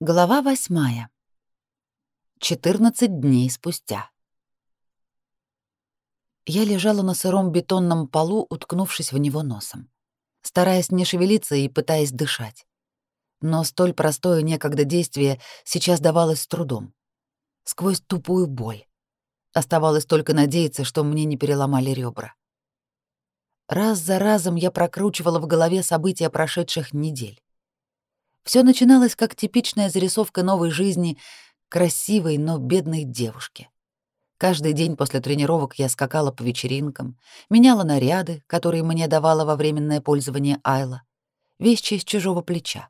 Глава восьмая. 14 дней спустя. Я лежала на сыром бетонном полу, уткнувшись в него носом, стараясь не шевелиться и пытаясь дышать. Но столь простое некогда действие сейчас давалось с трудом, сквозь тупую боль. Оставалось только надеяться, что мне не переломали ребра. Раз за разом я прокручивала в голове события прошедших недель. Все начиналось как типичная зарисовка новой жизни красивой, но бедной девушки. Каждый день после тренировок я скакала по вечеринкам, меняла наряды, которые мне давала во временное пользование Айла, вещи из чужого плеча.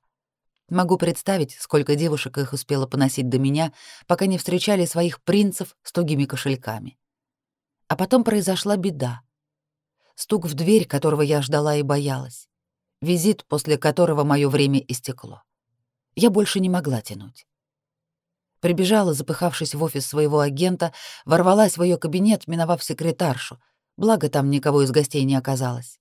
Могу представить, сколько девушек их успела поносить до меня, пока не встречали своих принцев с тугими кошельками. А потом произошла беда. Стук в дверь, которого я ждала и боялась. Визит, после которого мое время истекло. Я больше не могла тянуть. Прибежала, запыхавшись в офис своего агента, ворвалась в ее кабинет, миновав секретаршу. Благо, там никого из гостей не оказалось.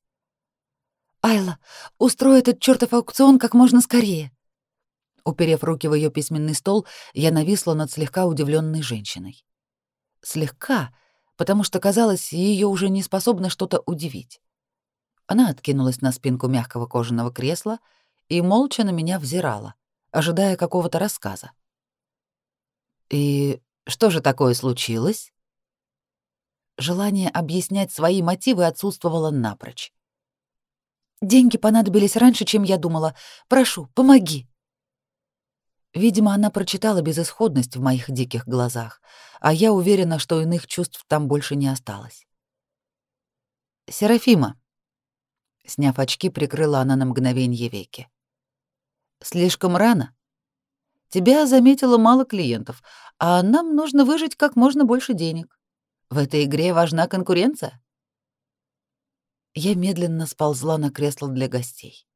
«Айла, устрой этот чертов аукцион как можно скорее!» Уперев руки в ее письменный стол, я нависла над слегка удивленной женщиной. Слегка, потому что, казалось, ее уже не способно что-то удивить. Она откинулась на спинку мягкого кожаного кресла и молча на меня взирала — ожидая какого-то рассказа. «И что же такое случилось?» Желание объяснять свои мотивы отсутствовало напрочь. «Деньги понадобились раньше, чем я думала. Прошу, помоги!» Видимо, она прочитала безысходность в моих диких глазах, а я уверена, что иных чувств там больше не осталось. «Серафима», — сняв очки, прикрыла она на мгновенье веки. Слишком рано. Тебя заметило мало клиентов, а нам нужно выжить как можно больше денег. В этой игре важна конкуренция. Я медленно сползла на кресло для гостей.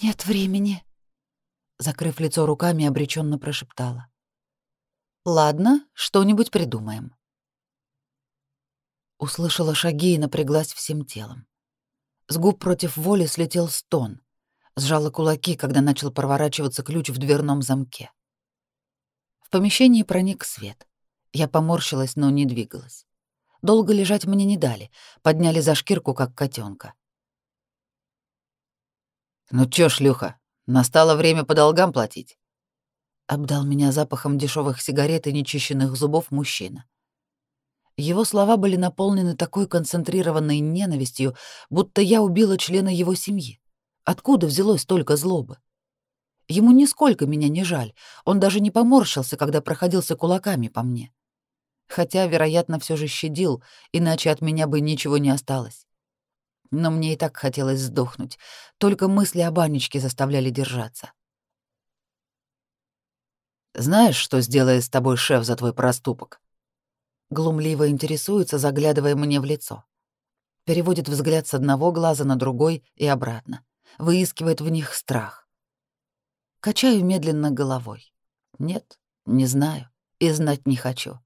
Нет времени, закрыв лицо руками, обреченно прошептала. Ладно, что-нибудь придумаем. Услышала шаги и напряглась всем телом. С губ против воли слетел стон сжала кулаки, когда начал проворачиваться ключ в дверном замке. В помещении проник свет. Я поморщилась, но не двигалась. Долго лежать мне не дали, подняли за шкирку, как котенка. «Ну чё, шлюха, настало время по долгам платить?» Обдал меня запахом дешевых сигарет и нечищенных зубов мужчина. Его слова были наполнены такой концентрированной ненавистью, будто я убила члена его семьи. Откуда взялось столько злобы? Ему нисколько меня не жаль, он даже не поморщился, когда проходился кулаками по мне. Хотя, вероятно, все же щадил, иначе от меня бы ничего не осталось. Но мне и так хотелось сдохнуть, только мысли об Анечке заставляли держаться. «Знаешь, что сделает с тобой шеф за твой проступок?» Глумливо интересуется, заглядывая мне в лицо. Переводит взгляд с одного глаза на другой и обратно выискивает в них страх. Качаю медленно головой. Нет, не знаю и знать не хочу.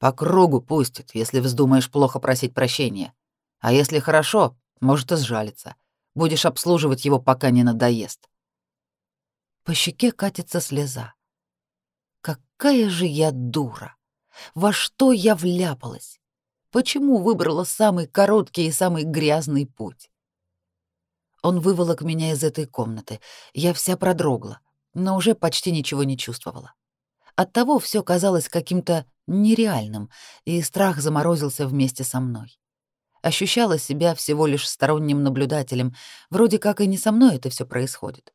По кругу пустит, если вздумаешь плохо просить прощения. А если хорошо, может и сжалиться. Будешь обслуживать его, пока не надоест. По щеке катится слеза. Какая же я дура! Во что я вляпалась? Почему выбрала самый короткий и самый грязный путь? Он выволок меня из этой комнаты. Я вся продрогла, но уже почти ничего не чувствовала. Оттого все казалось каким-то нереальным, и страх заморозился вместе со мной. Ощущала себя всего лишь сторонним наблюдателем, вроде как и не со мной это все происходит.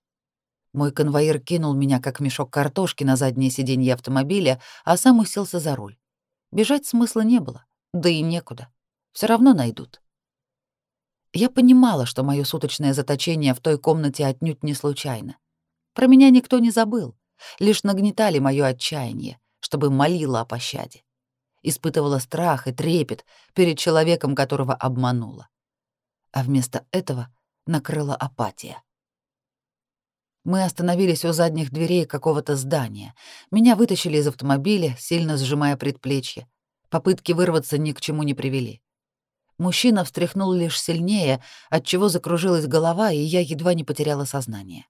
Мой конвоир кинул меня как мешок картошки на заднее сиденье автомобиля, а сам уселся за руль. Бежать смысла не было, да и некуда. Все равно найдут. Я понимала, что мое суточное заточение в той комнате отнюдь не случайно. Про меня никто не забыл, лишь нагнетали мое отчаяние, чтобы молила о пощаде. Испытывала страх и трепет перед человеком, которого обманула. А вместо этого накрыла апатия. Мы остановились у задних дверей какого-то здания. Меня вытащили из автомобиля, сильно сжимая предплечье. Попытки вырваться ни к чему не привели. Мужчина встряхнул лишь сильнее, отчего закружилась голова, и я едва не потеряла сознание.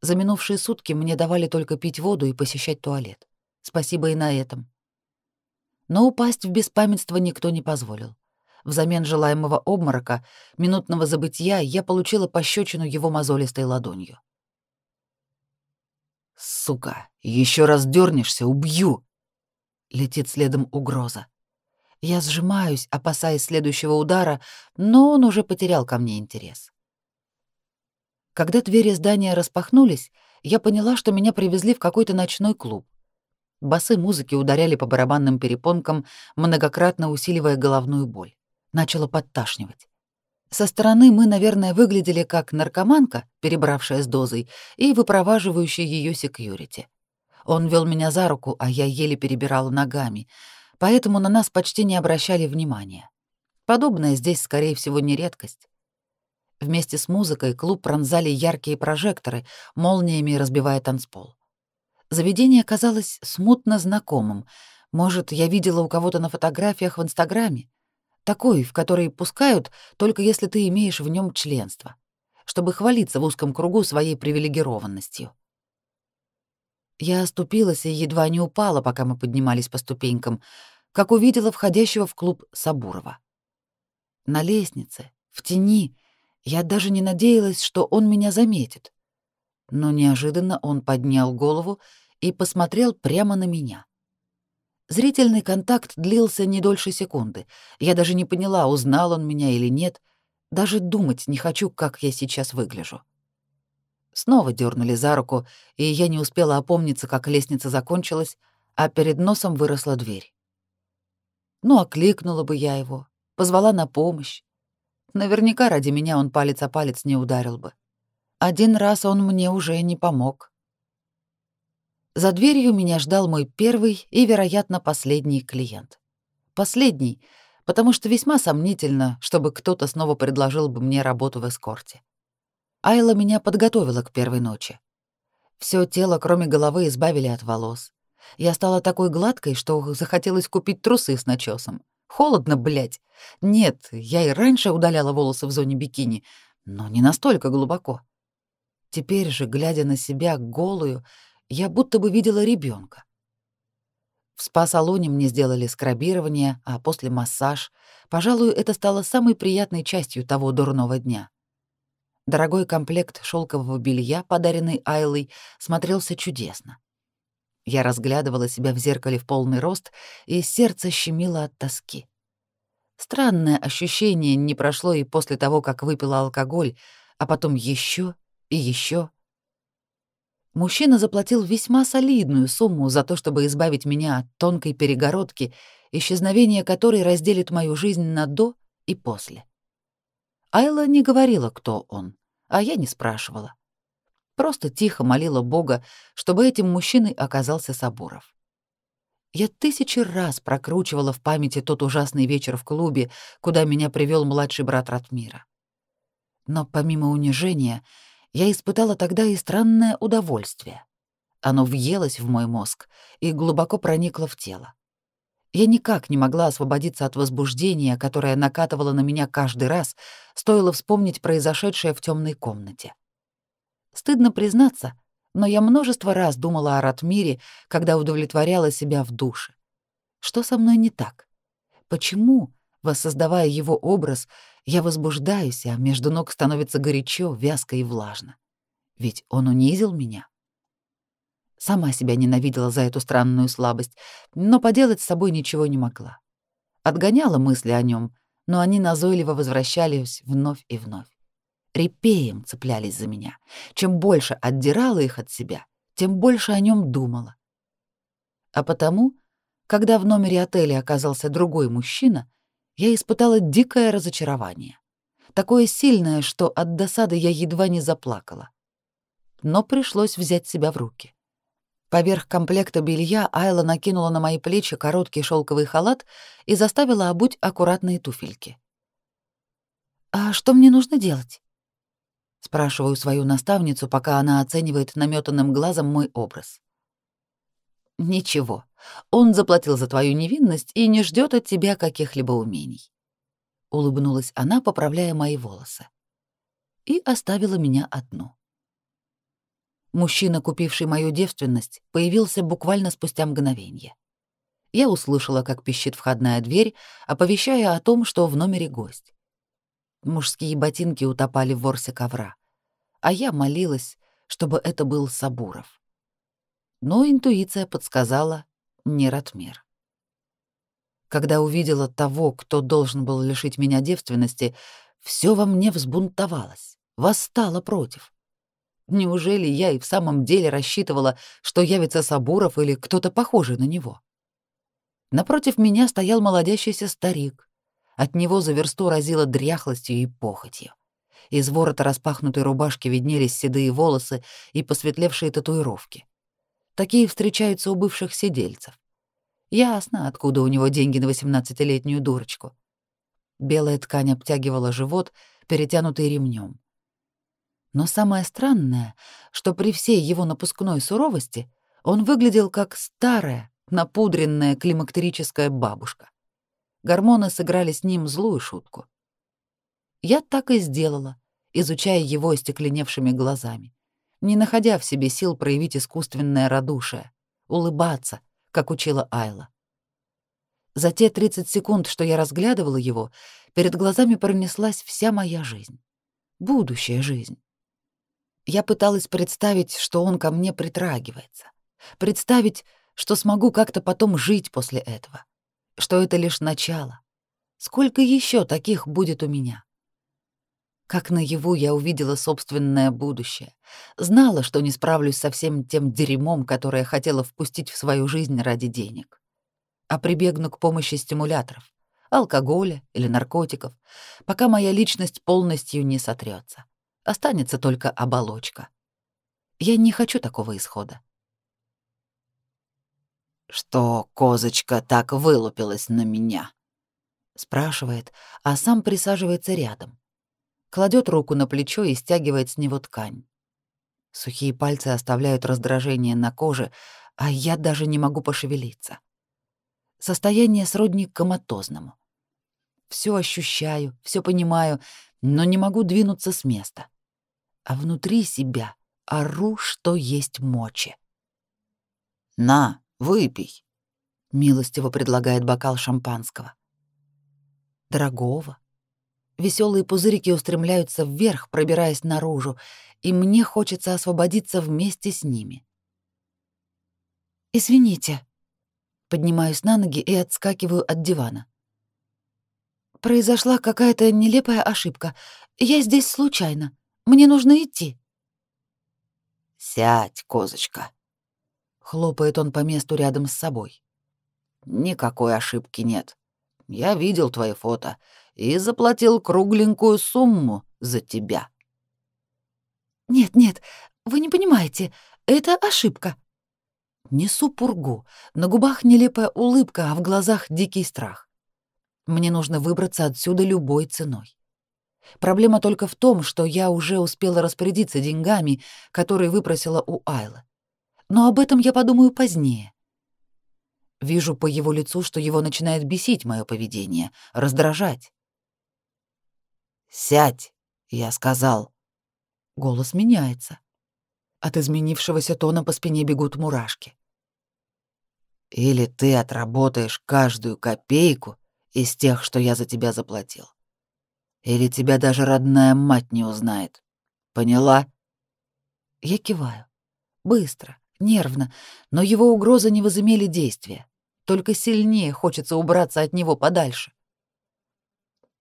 За минувшие сутки мне давали только пить воду и посещать туалет. Спасибо и на этом. Но упасть в беспамятство никто не позволил. Взамен желаемого обморока, минутного забытия, я получила пощечину его мозолистой ладонью. «Сука, еще раз дернешься, убью!» Летит следом угроза. Я сжимаюсь, опасаясь следующего удара, но он уже потерял ко мне интерес. Когда двери здания распахнулись, я поняла, что меня привезли в какой-то ночной клуб. Басы музыки ударяли по барабанным перепонкам, многократно усиливая головную боль. Начало подташнивать. Со стороны мы, наверное, выглядели как наркоманка, перебравшая с дозой, и выпроваживающая ее секьюрити. Он вел меня за руку, а я еле перебирала ногами, поэтому на нас почти не обращали внимания. Подобное здесь, скорее всего, не редкость. Вместе с музыкой клуб пронзали яркие прожекторы, молниями разбивая танцпол. Заведение казалось смутно знакомым. Может, я видела у кого-то на фотографиях в Инстаграме? Такой, в который пускают, только если ты имеешь в нем членство, чтобы хвалиться в узком кругу своей привилегированностью. Я оступилась и едва не упала, пока мы поднимались по ступенькам, как увидела входящего в клуб Сабурова. На лестнице, в тени, я даже не надеялась, что он меня заметит. Но неожиданно он поднял голову и посмотрел прямо на меня. Зрительный контакт длился не дольше секунды. Я даже не поняла, узнал он меня или нет. Даже думать не хочу, как я сейчас выгляжу. Снова дернули за руку, и я не успела опомниться, как лестница закончилась, а перед носом выросла дверь. Ну, окликнула бы я его, позвала на помощь. Наверняка ради меня он палец о палец не ударил бы. Один раз он мне уже не помог. За дверью меня ждал мой первый и, вероятно, последний клиент. Последний, потому что весьма сомнительно, чтобы кто-то снова предложил бы мне работу в эскорте. Айла меня подготовила к первой ночи. Всё тело, кроме головы, избавили от волос. Я стала такой гладкой, что захотелось купить трусы с начесом. Холодно, блядь. Нет, я и раньше удаляла волосы в зоне бикини, но не настолько глубоко. Теперь же, глядя на себя голую, я будто бы видела ребенка. В спа-салоне мне сделали скрабирование, а после массаж. Пожалуй, это стало самой приятной частью того дурного дня. Дорогой комплект шелкового белья, подаренный Айлой, смотрелся чудесно. Я разглядывала себя в зеркале в полный рост, и сердце щемило от тоски. Странное ощущение не прошло и после того, как выпила алкоголь, а потом еще и еще. Мужчина заплатил весьма солидную сумму за то, чтобы избавить меня от тонкой перегородки, исчезновение которой разделит мою жизнь на до и после. Айла не говорила, кто он, а я не спрашивала. Просто тихо молила Бога, чтобы этим мужчиной оказался Сабуров. Я тысячи раз прокручивала в памяти тот ужасный вечер в клубе, куда меня привел младший брат Ратмира. Но помимо унижения, я испытала тогда и странное удовольствие. Оно въелось в мой мозг и глубоко проникло в тело. Я никак не могла освободиться от возбуждения, которое накатывало на меня каждый раз, стоило вспомнить произошедшее в темной комнате. Стыдно признаться, но я множество раз думала о Ратмире, когда удовлетворяла себя в душе. Что со мной не так? Почему, воссоздавая его образ, я возбуждаюсь, а между ног становится горячо, вязко и влажно? Ведь он унизил меня. Сама себя ненавидела за эту странную слабость, но поделать с собой ничего не могла. Отгоняла мысли о нем, но они назойливо возвращались вновь и вновь. Репеем цеплялись за меня. Чем больше отдирала их от себя, тем больше о нем думала. А потому, когда в номере отеля оказался другой мужчина, я испытала дикое разочарование. Такое сильное, что от досады я едва не заплакала. Но пришлось взять себя в руки. Поверх комплекта белья Айла накинула на мои плечи короткий шелковый халат и заставила обуть аккуратные туфельки. «А что мне нужно делать?» Спрашиваю свою наставницу, пока она оценивает наметанным глазом мой образ. «Ничего, он заплатил за твою невинность и не ждет от тебя каких-либо умений», — улыбнулась она, поправляя мои волосы. И оставила меня одну. Мужчина, купивший мою девственность, появился буквально спустя мгновение. Я услышала, как пищит входная дверь, оповещая о том, что в номере гость. Мужские ботинки утопали в ворсе ковра, а я молилась, чтобы это был Сабуров. Но интуиция подсказала не Ратмир. Когда увидела того, кто должен был лишить меня девственности, все во мне взбунтовалось, восстало против. Неужели я и в самом деле рассчитывала, что явится Сабуров или кто-то похожий на него? Напротив меня стоял молодящийся старик. От него за версту разило дряхлостью и похотью. Из ворота распахнутой рубашки виднелись седые волосы и посветлевшие татуировки. Такие встречаются у бывших сидельцев. Ясно, откуда у него деньги на восемнадцатилетнюю дурочку. Белая ткань обтягивала живот, перетянутый ремнем. Но самое странное, что при всей его напускной суровости он выглядел как старая, напудренная климактерическая бабушка. Гормоны сыграли с ним злую шутку. Я так и сделала, изучая его остекленевшими глазами, не находя в себе сил проявить искусственное радушие, улыбаться, как учила Айла. За те 30 секунд, что я разглядывала его, перед глазами пронеслась вся моя жизнь. Будущая жизнь. Я пыталась представить, что он ко мне притрагивается. Представить, что смогу как-то потом жить после этого. Что это лишь начало. Сколько еще таких будет у меня? Как наяву я увидела собственное будущее. Знала, что не справлюсь со всем тем дерьмом, которое хотела впустить в свою жизнь ради денег. А прибегну к помощи стимуляторов, алкоголя или наркотиков, пока моя личность полностью не сотрется. Останется только оболочка. Я не хочу такого исхода. «Что козочка так вылупилась на меня?» — спрашивает, а сам присаживается рядом. Кладет руку на плечо и стягивает с него ткань. Сухие пальцы оставляют раздражение на коже, а я даже не могу пошевелиться. Состояние сродни коматозному. Все ощущаю, все понимаю, но не могу двинуться с места а внутри себя ору, что есть мочи. «На, выпей», — милостиво предлагает бокал шампанского. Дорогого. Веселые пузырики устремляются вверх, пробираясь наружу, и мне хочется освободиться вместе с ними. «Извините», — поднимаюсь на ноги и отскакиваю от дивана. «Произошла какая-то нелепая ошибка. Я здесь случайно. Мне нужно идти». «Сядь, козочка», — хлопает он по месту рядом с собой. «Никакой ошибки нет. Я видел твои фото и заплатил кругленькую сумму за тебя». «Нет, нет, вы не понимаете, это ошибка». Несу пургу, на губах нелепая улыбка, а в глазах дикий страх. Мне нужно выбраться отсюда любой ценой. Проблема только в том, что я уже успела распорядиться деньгами, которые выпросила у Айлы. Но об этом я подумаю позднее. Вижу по его лицу, что его начинает бесить мое поведение, раздражать. «Сядь», — я сказал. Голос меняется. От изменившегося тона по спине бегут мурашки. «Или ты отработаешь каждую копейку из тех, что я за тебя заплатил. Или тебя даже родная мать не узнает. Поняла? Я киваю. Быстро, нервно, но его угрозы не возымели действия. Только сильнее хочется убраться от него подальше.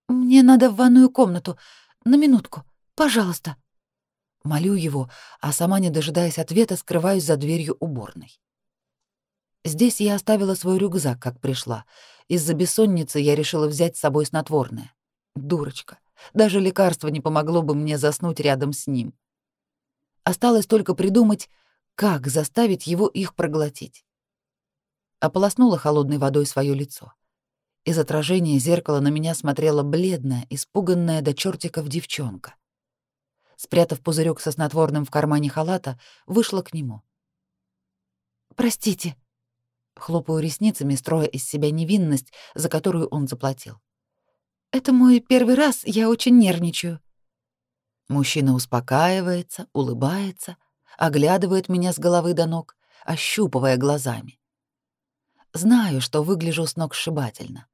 «Мне надо в ванную комнату. На минутку. Пожалуйста». Молю его, а сама, не дожидаясь ответа, скрываюсь за дверью уборной. Здесь я оставила свой рюкзак, как пришла. Из-за бессонницы я решила взять с собой снотворное. Дурочка. Даже лекарство не помогло бы мне заснуть рядом с ним. Осталось только придумать, как заставить его их проглотить. Ополоснула холодной водой свое лицо. Из отражения зеркала на меня смотрела бледная, испуганная до чертиков девчонка. Спрятав пузырек со снотворным в кармане халата, вышла к нему. «Простите», — хлопаю ресницами, строя из себя невинность, за которую он заплатил. Это мой первый раз, я очень нервничаю. Мужчина успокаивается, улыбается, оглядывает меня с головы до ног, ощупывая глазами. Знаю, что выгляжу сногсшибательно.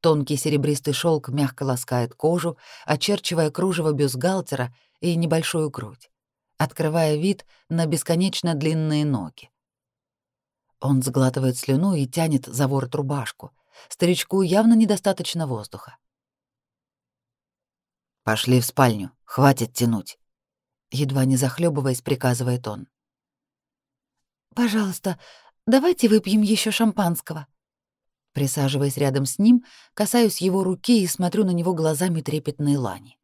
Тонкий серебристый шелк мягко ласкает кожу, очерчивая кружево бюстгальтера и небольшую грудь, открывая вид на бесконечно длинные ноги. Он сглатывает слюну и тянет за ворот рубашку. Старичку явно недостаточно воздуха. «Пошли в спальню, хватит тянуть», — едва не захлебываясь, приказывает он. «Пожалуйста, давайте выпьем еще шампанского». Присаживаясь рядом с ним, касаюсь его руки и смотрю на него глазами трепетной лани.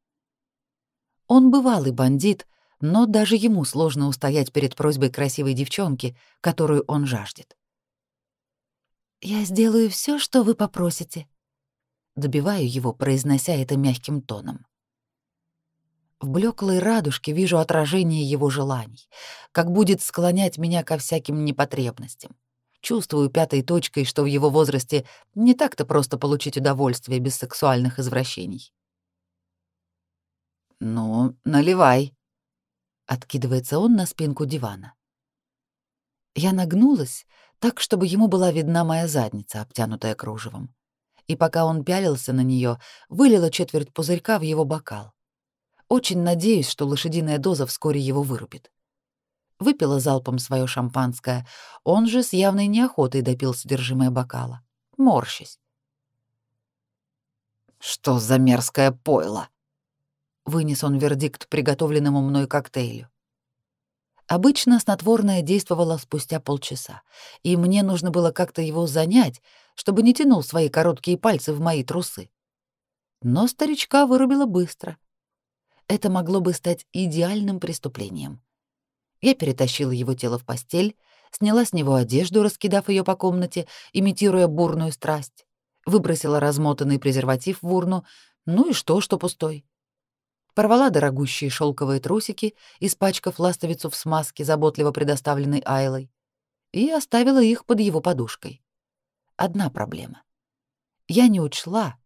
Он бывалый бандит, но даже ему сложно устоять перед просьбой красивой девчонки, которую он жаждет. «Я сделаю все, что вы попросите», — добиваю его, произнося это мягким тоном. В блеклой радужке вижу отражение его желаний, как будет склонять меня ко всяким непотребностям. Чувствую пятой точкой, что в его возрасте не так-то просто получить удовольствие без сексуальных извращений. «Ну, наливай», Откидывается он на спинку дивана. Я нагнулась так, чтобы ему была видна моя задница, обтянутая кружевом. И пока он пялился на нее, вылила четверть пузырька в его бокал. Очень надеюсь, что лошадиная доза вскоре его вырубит. Выпила залпом свое шампанское, он же с явной неохотой допил содержимое бокала, морщась. «Что за мерзкое пойло?» вынес он вердикт приготовленному мной коктейлю. Обычно снотворное действовало спустя полчаса, и мне нужно было как-то его занять, чтобы не тянул свои короткие пальцы в мои трусы. Но старичка вырубило быстро. Это могло бы стать идеальным преступлением. Я перетащила его тело в постель, сняла с него одежду, раскидав ее по комнате, имитируя бурную страсть, выбросила размотанный презерватив в урну, ну и что, что пустой порвала дорогущие шелковые трусики, испачкав ластовицу в смазке, заботливо предоставленной Айлой, и оставила их под его подушкой. Одна проблема. Я не учла,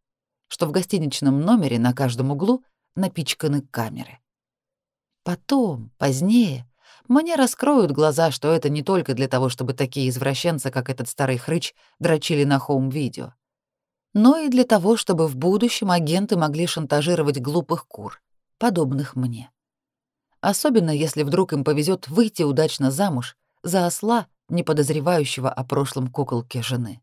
что в гостиничном номере на каждом углу напичканы камеры. Потом, позднее, мне раскроют глаза, что это не только для того, чтобы такие извращенцы, как этот старый хрыч, дрочили на хоум-видео, но и для того, чтобы в будущем агенты могли шантажировать глупых кур, подобных мне. Особенно если вдруг им повезет выйти удачно замуж за осла, не подозревающего о прошлом куколке жены.